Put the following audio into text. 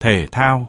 thể thao.